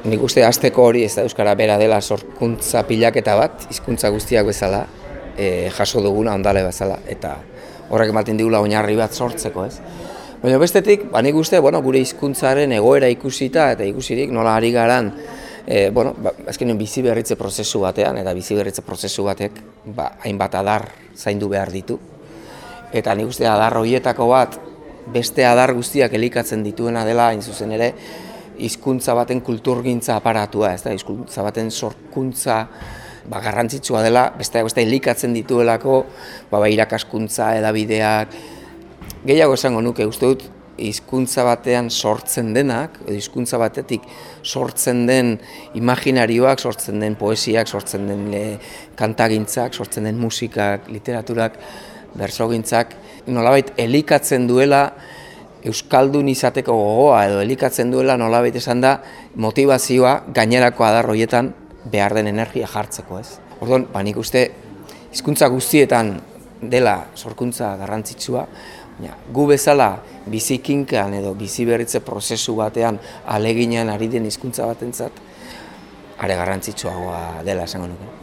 Nik uste azteko hori ez da Euskara bera dela sorkuntza pilaketa bat, hizkuntza guztiak bezala, e, jaso duguna ondale bezala, eta horrek ematen digula oinarri bat sortzeko, ez? Baina bestetik, ba, nik uste, bueno, gure hizkuntzaren egoera ikusita eta ikusirik nola ari garan, e, bueno, ba, azkenean bizi berritze prozesu batean, eta bizi berritze prozesu batek, ba, hainbat adar zaindu behar ditu. Eta nik uste adar horietako bat, beste adar guztiak elikatzen dituena dela, hain zuzen ere, hizkuntza baten kulturgintza aparatua, ez da, hizkuntza baten sorkuntza ba, garrantzitsua dela, beste beste elikatzen dituelako, ba, ba, irakaskuntza, edabideak, gehiago esango nuke, uste dut, hizkuntza batean sortzen denak, hizkuntza batetik sortzen den imaginarioak, sortzen den poesiak, sortzen den le, kantagintzak, sortzen den musikak, literaturak, bersogintzak, nolabait elikatzen duela Euskaldun izateko gogoa edo elikatzen duela nolabait esan da motivazioa gainerako adar horietan behar den energia jartzeko, ez? Orduan, ba nik uste hizkuntza guztietan dela sorkuntza garrantzitsua, baina gu bezala bizikinkan edo bizi berritze prozesu batean aleginean ari den hizkuntza batentzat are garrantzitsuagoa dela esango nuke.